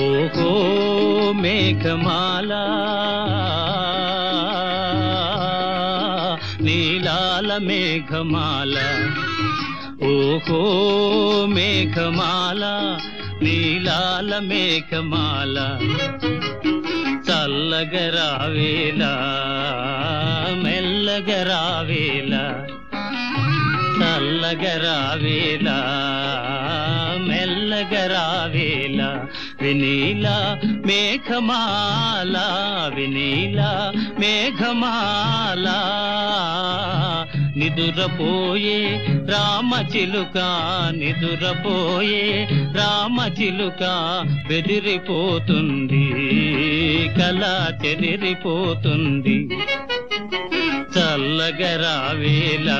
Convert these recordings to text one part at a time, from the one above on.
ఓహో మేఘమాల నీలాల మేఘమాల. ఓహో మేఘమాల నీలాల మేఘమాల చల్లగరావేలా మెల్లగరావేలా చల్లగరావేలా మెల్లగరావేలా వినీలా మేఘమాల వినీలా మేఘమాలా. నిదురపోయే రామచిలుక నిదురపోయే రామచిలుక బెదిరిపోతుంది కల చెదిరిపోతుంది. చల్లగరావేలా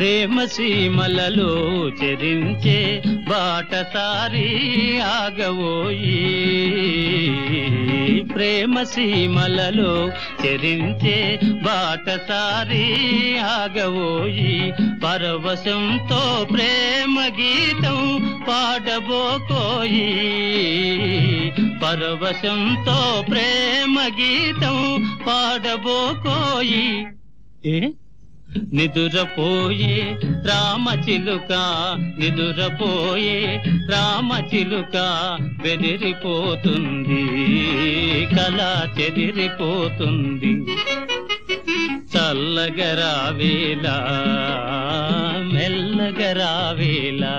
ప్రేమ సీమలలో చెరించే బాటసారి ఆగవోయి. ప్రేమ సీమలలో చెరించే బాటసారి ఆగవోయి. పరవశంతో ప్రేమ గీతం పాడబోకోయి. పరవశంతో ప్రేమ గీతం పాడబోకోయి. ఏ? నిదురపోయే రామచిలుక నిదురపోయే రామచిలుక బెదిరిపోతుంది కల చెదిరిపోతుంది. చల్లగరావేలా మెల్లగరావేలా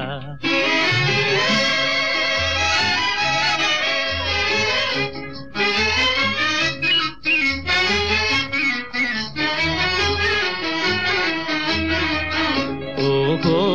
Oh.